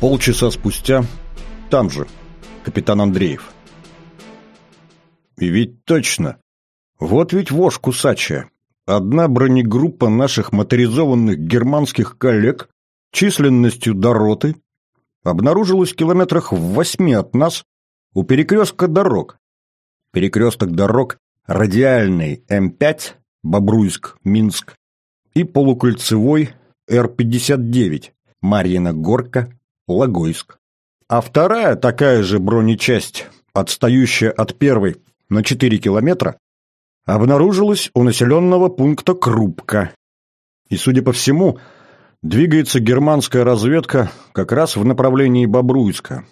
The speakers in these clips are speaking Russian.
Полчаса спустя, там же, капитан Андреев. И ведь точно. Вот ведь вошь кусачая. Одна бронегруппа наших моторизованных германских коллег численностью до роты обнаружилась в километрах в восьми от нас у перекрестка дорог. Перекресток дорог радиальный М5, Бобруйск, Минск и полукольцевой Р-59, Марьина Горка, Логойск. А вторая такая же бронечасть, отстающая от первой на 4 километра, обнаружилась у населенного пункта Крупка. И, судя по всему, двигается германская разведка как раз в направлении Бобруйска.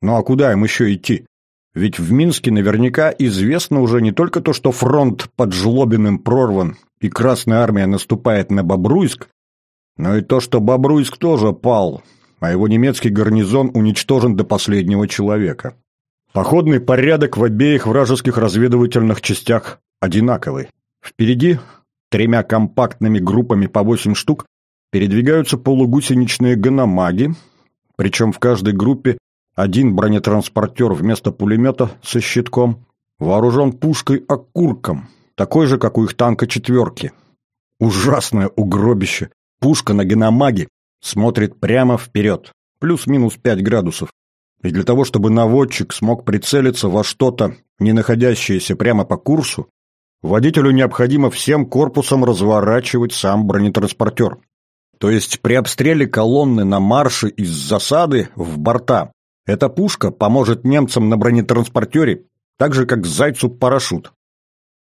Ну а куда им еще идти? Ведь в Минске наверняка известно уже не только то, что фронт под Жлобиным прорван и Красная Армия наступает на Бобруйск, но и то, что Бобруйск тоже пал, а его немецкий гарнизон уничтожен до последнего человека. Походный порядок в обеих вражеских разведывательных частях одинаковый. Впереди тремя компактными группами по восемь штук передвигаются полугусеничные гономаги, причем в каждой группе один бронетранспортер вместо пулемета со щитком вооружен пушкой-окурком, такой же, как у их танка четверки. Ужасное угробище. Пушка на геномаге смотрит прямо вперед, плюс-минус 5 градусов. И для того, чтобы наводчик смог прицелиться во что-то, не находящееся прямо по курсу, водителю необходимо всем корпусом разворачивать сам бронетранспортер. То есть при обстреле колонны на марше из засады в борта эта пушка поможет немцам на бронетранспортере так же, как зайцу парашют.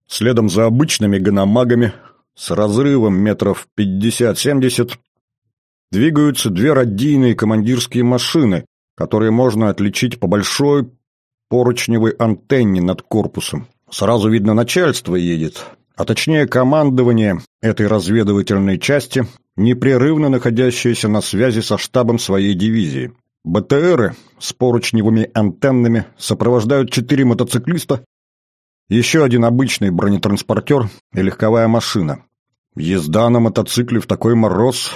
Следом за обычными гономагами с разрывом метров 50-70 двигаются две радийные командирские машины, которые можно отличить по большой поручневой антенне над корпусом. Сразу видно, начальство едет, а точнее командование этой разведывательной части, непрерывно находящееся на связи со штабом своей дивизии. БТРы с поручневыми антеннами сопровождают четыре мотоциклиста, еще один обычный бронетранспортер и легковая машина. Езда на мотоцикле в такой мороз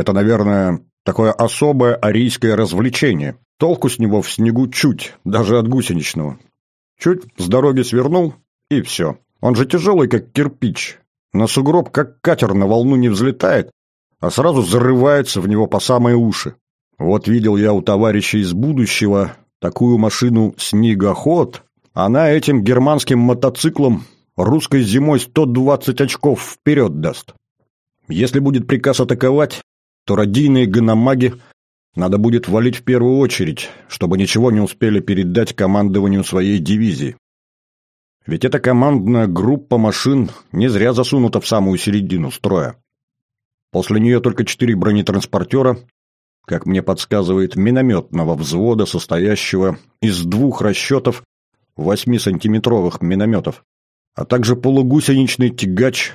это, наверное, такое особое арийское развлечение. Толку с него в снегу чуть, даже от гусеничного. Чуть с дороги свернул, и все. Он же тяжелый, как кирпич. На сугроб, как катер, на волну не взлетает, а сразу зарывается в него по самые уши. Вот видел я у товарища из будущего такую машину «Снегоход». Она этим германским мотоциклом русской зимой 120 очков вперед даст. Если будет приказ атаковать, то радийные гономаги надо будет валить в первую очередь, чтобы ничего не успели передать командованию своей дивизии. Ведь эта командная группа машин не зря засунута в самую середину строя. После нее только четыре бронетранспортера, как мне подсказывает, минометного взвода, состоящего из двух расчетов 8-сантиметровых минометов, а также полугусеничный тягач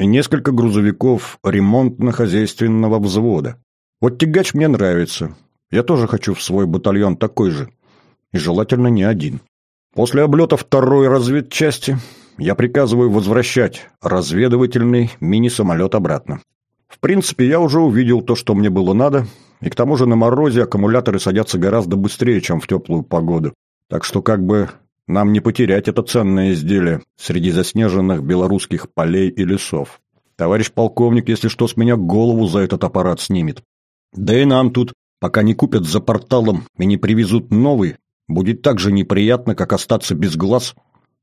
и несколько грузовиков ремонтно-хозяйственного взвода. Вот тягач мне нравится. Я тоже хочу в свой батальон такой же. И желательно не один. После облета второй разведчасти я приказываю возвращать разведывательный мини-самолет обратно. В принципе, я уже увидел то, что мне было надо, и к тому же на морозе аккумуляторы садятся гораздо быстрее, чем в теплую погоду. Так что как бы нам не потерять это ценное изделие среди заснеженных белорусских полей и лесов. Товарищ полковник, если что, с меня голову за этот аппарат снимет. Да и нам тут, пока не купят за порталом и не привезут новый, будет так же неприятно, как остаться без глаз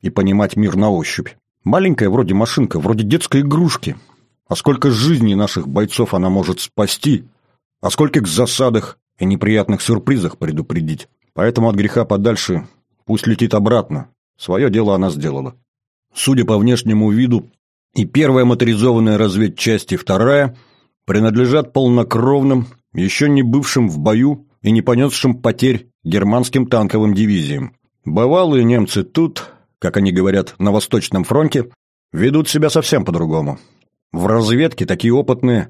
и понимать мир на ощупь. Маленькая вроде машинка, вроде детской игрушки. А сколько жизней наших бойцов она может спасти, а скольких засадах и неприятных сюрпризах предупредить. Поэтому от греха подальше Пусть летит обратно. Свое дело она сделала. Судя по внешнему виду, и первая моторизованная разведчасть, и вторая принадлежат полнокровным, еще не бывшим в бою и не понесшим потерь германским танковым дивизиям. Бывалые немцы тут, как они говорят, на Восточном фронте, ведут себя совсем по-другому. В разведке такие опытные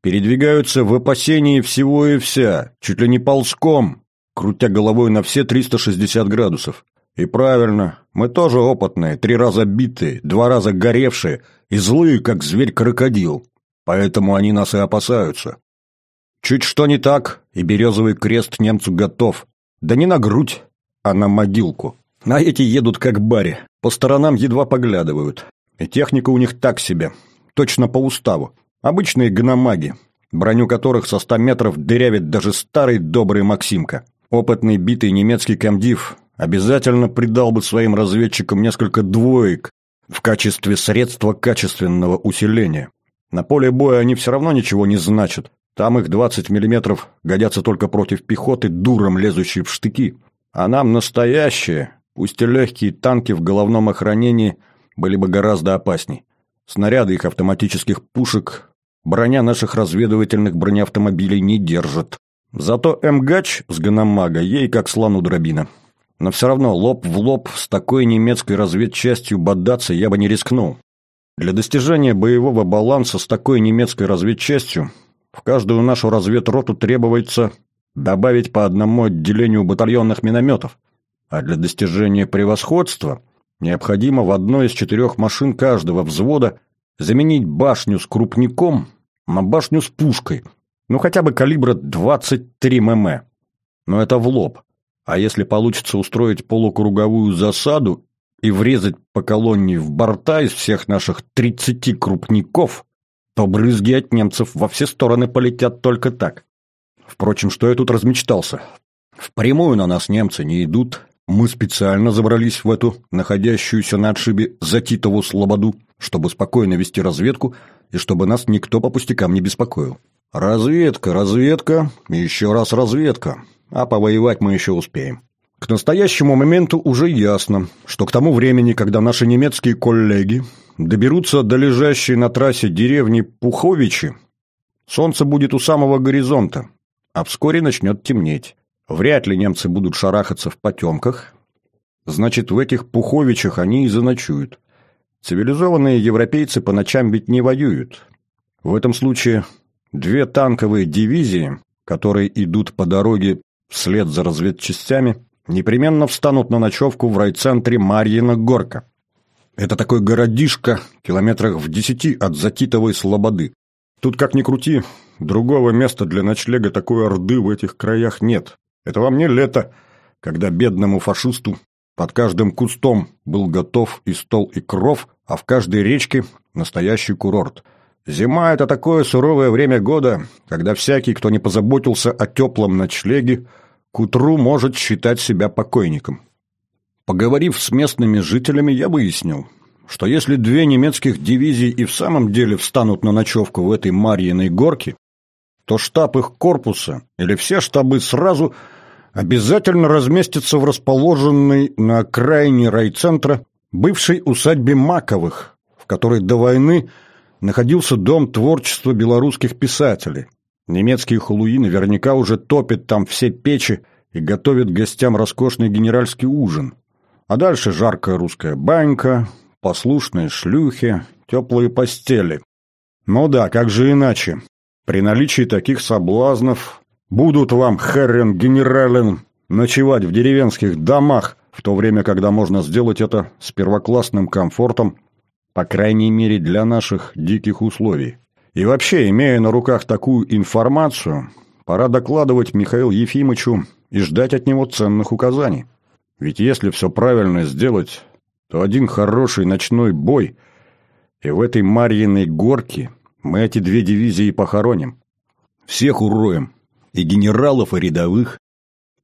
передвигаются в опасении всего и вся, чуть ли не ползком, крутя головой на все 360 градусов. И правильно, мы тоже опытные, три раза битые, два раза горевшие и злые, как зверь-крокодил. Поэтому они нас и опасаются. Чуть что не так, и березовый крест немцу готов. Да не на грудь, а на могилку. А эти едут как бари, по сторонам едва поглядывают. И техника у них так себе, точно по уставу. Обычные гномаги, броню которых со ста метров дырявит даже старый добрый Максимка. Опытный битый немецкий комдив обязательно придал бы своим разведчикам несколько двоек в качестве средства качественного усиления. На поле боя они все равно ничего не значат. Там их 20 миллиметров годятся только против пехоты, дуром лезущей в штыки. А нам настоящие, пусть и легкие танки в головном охранении были бы гораздо опасней. Снаряды их автоматических пушек броня наших разведывательных бронеавтомобилей не держит. Зато МГАЧ с Ганамага ей как слону дробина. Но все равно лоб в лоб с такой немецкой разведчастью бодаться я бы не рискнул. Для достижения боевого баланса с такой немецкой разведчастью в каждую нашу разведроту требуется добавить по одному отделению батальонных минометов, а для достижения превосходства необходимо в одной из четырех машин каждого взвода заменить башню с крупником на башню с пушкой, ну хотя бы калибра 23 мм. Но это в лоб. А если получится устроить полукруговую засаду и врезать по колонне в борта из всех наших 30 крупников, то брызги от немцев во все стороны полетят только так. Впрочем, что я тут размечтался? Впрямую на нас немцы не идут. Мы специально забрались в эту, находящуюся на отшибе Затитову слободу, чтобы спокойно вести разведку и чтобы нас никто по пустякам не беспокоил. Разведка, разведка, еще раз разведка. А повоевать мы еще успеем. К настоящему моменту уже ясно, что к тому времени, когда наши немецкие коллеги доберутся до лежащей на трассе деревни Пуховичи, солнце будет у самого горизонта, а вскоре начнет темнеть. Вряд ли немцы будут шарахаться в потемках. Значит, в этих Пуховичах они и заночуют. Цивилизованные европейцы по ночам ведь не воюют. В этом случае две танковые дивизии, которые идут по дороге вслед за разведчастями, непременно встанут на ночевку в райцентре Марьина Горка. Это такой городишко, километрах в десяти от Затитовой Слободы. Тут, как ни крути, другого места для ночлега такой орды в этих краях нет. Это вам не лето, когда бедному фашисту под каждым кустом был готов и стол, и кров, а в каждой речке настоящий курорт. Зима — это такое суровое время года, когда всякий, кто не позаботился о теплом ночлеге, к утру может считать себя покойником. Поговорив с местными жителями, я выяснил, что если две немецких дивизии и в самом деле встанут на ночевку в этой Марьиной горке, то штаб их корпуса или все штабы сразу обязательно разместятся в расположенной на окраине райцентра бывшей усадьбе Маковых, в которой до войны находился дом творчества белорусских писателей. Немецкие халуи наверняка уже топят там все печи и готовят гостям роскошный генеральский ужин. А дальше жаркая русская банька, послушные шлюхи, теплые постели. Ну да, как же иначе? При наличии таких соблазнов будут вам, херрен генерален, ночевать в деревенских домах, в то время, когда можно сделать это с первоклассным комфортом, по крайней мере для наших диких условий. И вообще, имея на руках такую информацию, пора докладывать Михаилу Ефимовичу и ждать от него ценных указаний. Ведь если все правильно сделать, то один хороший ночной бой, и в этой Марьиной горке мы эти две дивизии похороним. Всех уроем, и генералов, и рядовых.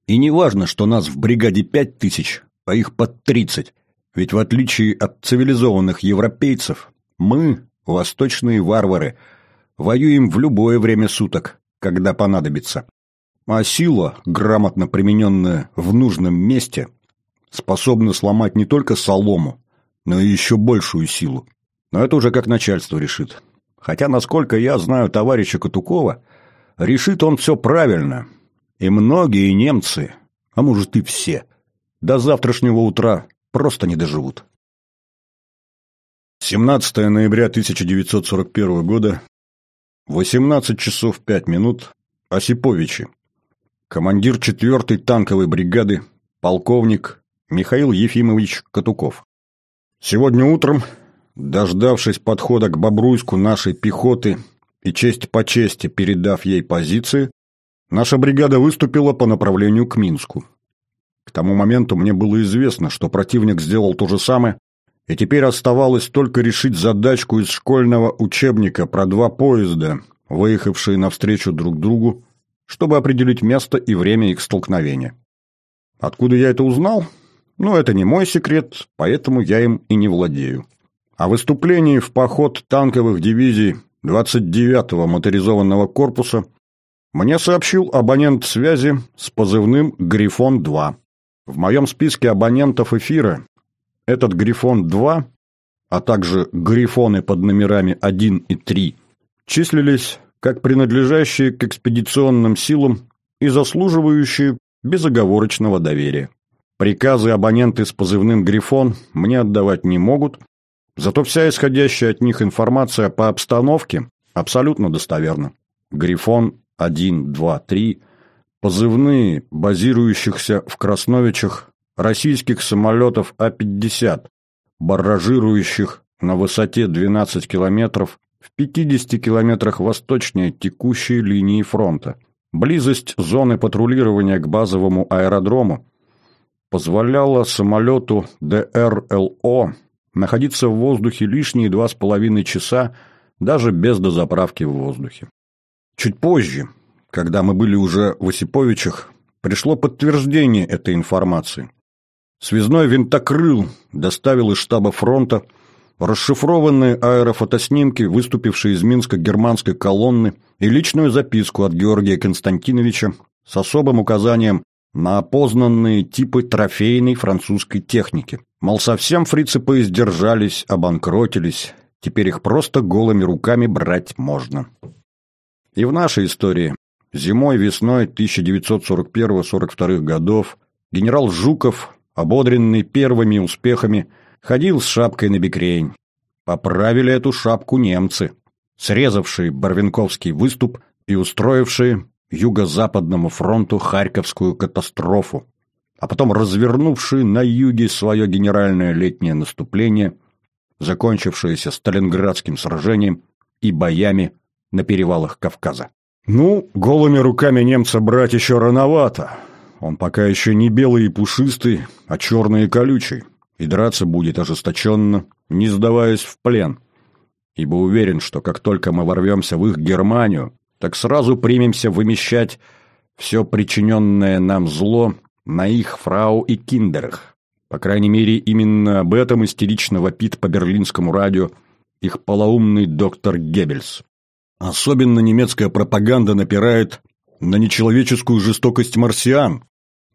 И не важно, что нас в бригаде пять тысяч, а их под тридцать, ведь в отличие от цивилизованных европейцев, мы, восточные варвары – Воюем в любое время суток, когда понадобится. А сила, грамотно примененная в нужном месте, способна сломать не только солому, но и еще большую силу. Но это уже как начальство решит. Хотя, насколько я знаю товарища Катукова, решит он все правильно. И многие немцы, а может и все, до завтрашнего утра просто не доживут. 17 ноября 1941 года, 18 часов 5 минут. Осиповичи. Командир 4-й танковой бригады, полковник Михаил Ефимович Катуков. Сегодня утром, дождавшись подхода к Бобруйску нашей пехоты и честь по чести передав ей позиции, наша бригада выступила по направлению к Минску. К тому моменту мне было известно, что противник сделал то же самое, и теперь оставалось только решить задачку из школьного учебника про два поезда, выехавшие навстречу друг другу, чтобы определить место и время их столкновения. Откуда я это узнал? Ну, это не мой секрет, поэтому я им и не владею. О выступлении в поход танковых дивизий 29-го моторизованного корпуса мне сообщил абонент связи с позывным «Грифон-2». В моем списке абонентов эфира этот «Грифон-2», а также «Грифоны» под номерами 1 и 3, числились как принадлежащие к экспедиционным силам и заслуживающие безоговорочного доверия. Приказы абоненты с позывным «Грифон» мне отдавать не могут, зато вся исходящая от них информация по обстановке абсолютно достоверна. «Грифон» 1, 2, 3 – позывные базирующихся в Красновичах российских самолетов А-50, барражирующих на высоте 12 километров в 50 километрах восточнее текущей линии фронта. Близость зоны патрулирования к базовому аэродрому позволяла самолету ДРЛО находиться в воздухе лишние два с половиной часа даже без дозаправки в воздухе. Чуть позже, когда мы были уже в Осиповичах, пришло подтверждение этой информации. Связной винтокрыл доставил из штаба фронта расшифрованные аэрофотоснимки, выступившие из Минска германской колонны, и личную записку от Георгия Константиновича с особым указанием на опознанные типы трофейной французской техники. Мол, совсем фрицы поиздержались, обанкротились, теперь их просто голыми руками брать можно. И в нашей истории зимой-весной 1941-42 годов генерал Жуков ободренный первыми успехами, ходил с шапкой на бикрень. Поправили эту шапку немцы, срезавшие Барвинковский выступ и устроившие Юго-Западному фронту Харьковскую катастрофу, а потом развернувшие на юге свое генеральное летнее наступление, закончившееся Сталинградским сражением и боями на перевалах Кавказа. Ну, голыми руками немца брать еще рановато, он пока еще не белый и пушистый, а черный и колючий, и драться будет ожесточенно, не сдаваясь в плен. Ибо уверен, что как только мы ворвемся в их Германию, так сразу примемся вымещать все причиненное нам зло на их фрау и киндерах. По крайней мере, именно об этом истерично вопит по берлинскому радио их полоумный доктор Геббельс. Особенно немецкая пропаганда напирает на нечеловеческую жестокость марсиан,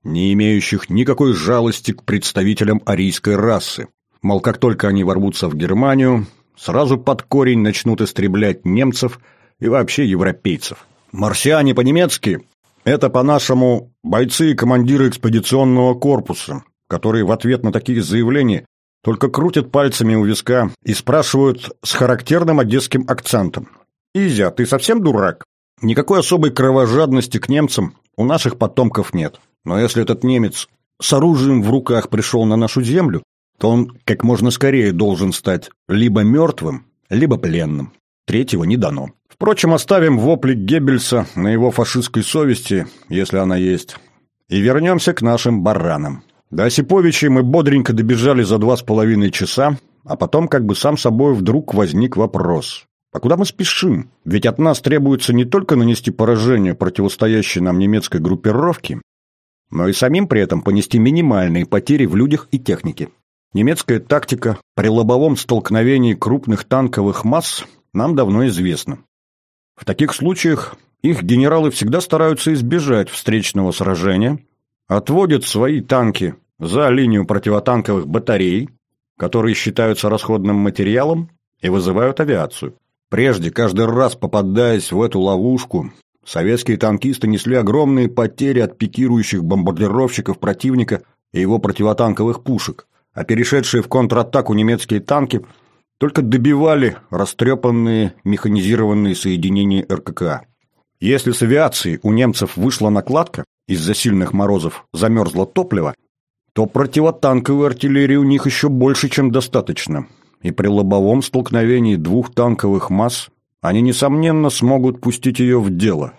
не имеющих никакой жалости к представителям арийской расы. Мол, как только они ворвутся в Германию, сразу под корень начнут истреблять немцев и вообще европейцев. Марсиане по-немецки – это, по-нашему, бойцы и командиры экспедиционного корпуса, которые в ответ на такие заявления только крутят пальцами у виска и спрашивают с характерным одесским акцентом. «Изя, ты совсем дурак? Никакой особой кровожадности к немцам у наших потомков нет. Но если этот немец с оружием в руках пришел на нашу землю, то он как можно скорее должен стать либо мертвым, либо пленным. Третьего не дано. Впрочем, оставим вопли Геббельса на его фашистской совести, если она есть, и вернемся к нашим баранам. До Осиповичей мы бодренько добежали за два с половиной часа, а потом как бы сам собой вдруг возник вопрос. А куда мы спешим? Ведь от нас требуется не только нанести поражение противостоящей нам немецкой группировке, но и самим при этом понести минимальные потери в людях и технике. Немецкая тактика при лобовом столкновении крупных танковых масс нам давно известна. В таких случаях их генералы всегда стараются избежать встречного сражения, отводят свои танки за линию противотанковых батарей, которые считаются расходным материалом, и вызывают авиацию. Прежде, каждый раз попадаясь в эту ловушку, Советские танкисты несли огромные потери от пикирующих бомбардировщиков противника и его противотанковых пушек, а перешедшие в контратаку немецкие танки только добивали растрепанные механизированные соединения РККА. Если с авиацией у немцев вышла накладка, из-за сильных морозов замерзло топливо, то противотанковой артиллерии у них еще больше, чем достаточно, и при лобовом столкновении двух танковых масс они, несомненно, смогут пустить ее в дело.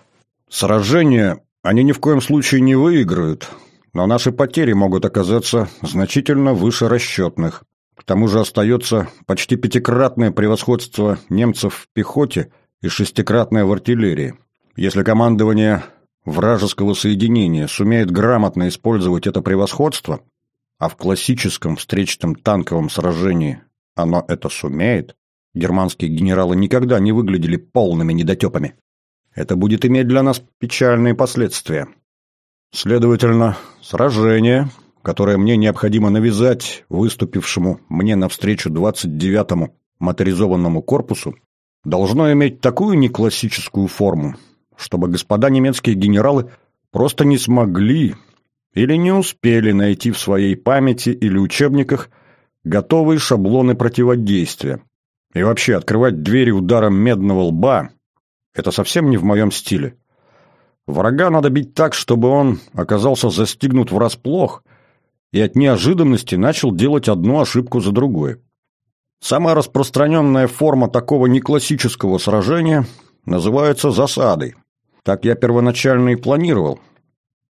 Сражение они ни в коем случае не выиграют, но наши потери могут оказаться значительно выше расчетных. К тому же остается почти пятикратное превосходство немцев в пехоте и шестикратное в артиллерии. Если командование вражеского соединения сумеет грамотно использовать это превосходство, а в классическом встречном танковом сражении оно это сумеет, германские генералы никогда не выглядели полными недотепами. Это будет иметь для нас печальные последствия. Следовательно, сражение, которое мне необходимо навязать выступившему мне навстречу 29-му моторизованному корпусу, должно иметь такую неклассическую форму, чтобы господа немецкие генералы просто не смогли или не успели найти в своей памяти или учебниках готовые шаблоны противодействия. И вообще, открывать двери ударом медного лба – это совсем не в моем стиле. Врага надо бить так, чтобы он оказался застигнут врасплох и от неожиданности начал делать одну ошибку за другой. Самая распространенная форма такого неклассического сражения называется засадой. Так я первоначально и планировал.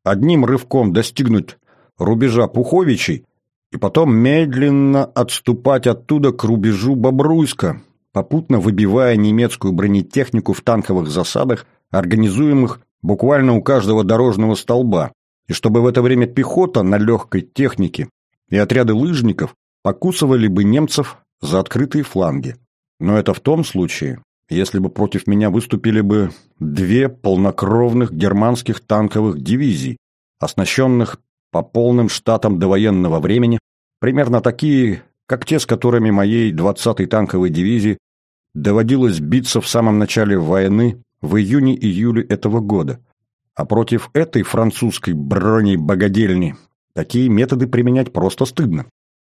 Одним рывком достигнуть рубежа Пуховичей и потом медленно отступать оттуда к рубежу Бобруйска, попутно выбивая немецкую бронетехнику в танковых засадах, организуемых буквально у каждого дорожного столба, и чтобы в это время пехота на легкой технике и отряды лыжников покусывали бы немцев за открытые фланги. Но это в том случае, если бы против меня выступили бы две полнокровных германских танковых дивизий, оснащенных по полным штатам довоенного времени, примерно такие, как те, с которыми моей 20-й танковой дивизии доводилось биться в самом начале войны в июне-июле этого года. А против этой французской бронебогадельни такие методы применять просто стыдно.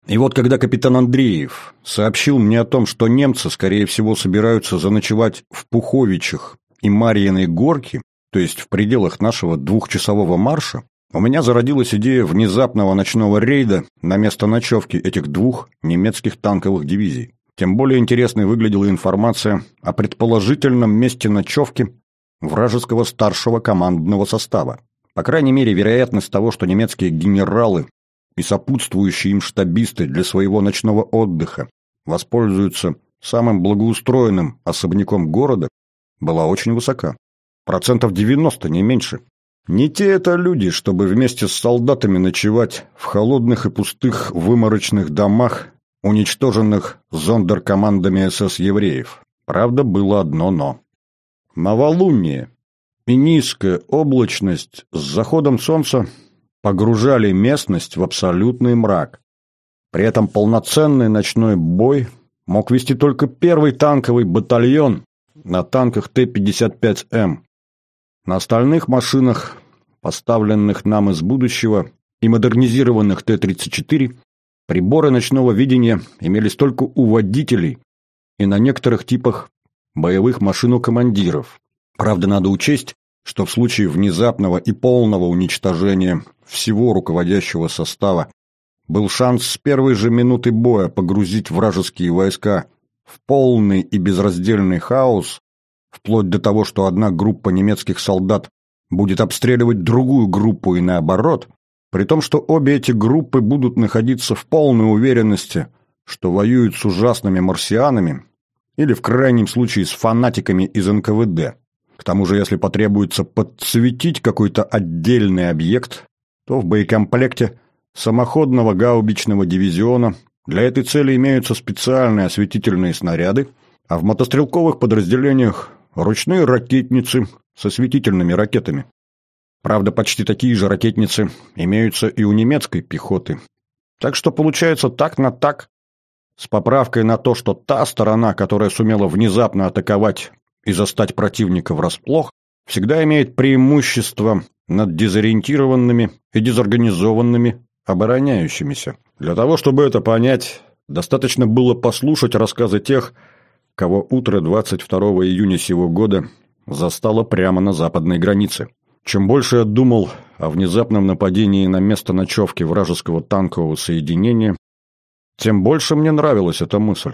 И вот когда капитан Андреев сообщил мне о том, что немцы, скорее всего, собираются заночевать в Пуховичах и Марьиной горке, то есть в пределах нашего двухчасового марша, у меня зародилась идея внезапного ночного рейда на место ночевки этих двух немецких танковых дивизий. Тем более интересной выглядела информация о предположительном месте ночевки вражеского старшего командного состава. По крайней мере, вероятность того, что немецкие генералы и сопутствующие им штабисты для своего ночного отдыха воспользуются самым благоустроенным особняком города, была очень высока. Процентов 90, не меньше. Не те это люди, чтобы вместе с солдатами ночевать в холодных и пустых выморочных домах, уничтоженных зондеркомандами СС-евреев. Правда, было одно «но». Новолуние и низкая облачность с заходом солнца погружали местность в абсолютный мрак. При этом полноценный ночной бой мог вести только первый танковый батальон на танках Т-55М. На остальных машинах, поставленных нам из будущего, и модернизированных Т-34, приборы ночного видения имелись только у водителей и на некоторых типах боевых машин у командиров. Правда, надо учесть, что в случае внезапного и полного уничтожения всего руководящего состава был шанс с первой же минуты боя погрузить вражеские войска в полный и безраздельный хаос, вплоть до того, что одна группа немецких солдат будет обстреливать другую группу и наоборот, при том, что обе эти группы будут находиться в полной уверенности, что воюют с ужасными марсианами или, в крайнем случае, с фанатиками из НКВД. К тому же, если потребуется подсветить какой-то отдельный объект, то в боекомплекте самоходного гаубичного дивизиона для этой цели имеются специальные осветительные снаряды, а в мотострелковых подразделениях ручные ракетницы со светительными ракетами. Правда, почти такие же ракетницы имеются и у немецкой пехоты. Так что получается так на так, с поправкой на то, что та сторона, которая сумела внезапно атаковать и застать противника врасплох, всегда имеет преимущество над дезориентированными и дезорганизованными обороняющимися. Для того, чтобы это понять, достаточно было послушать рассказы тех, кого утро 22 июня сего года застало прямо на западной границе. Чем больше я думал о внезапном нападении на место ночевки вражеского танкового соединения, тем больше мне нравилась эта мысль.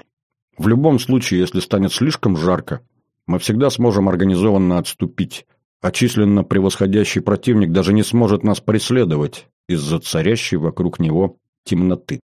В любом случае, если станет слишком жарко, мы всегда сможем организованно отступить, а численно превосходящий противник даже не сможет нас преследовать из-за царящей вокруг него темноты.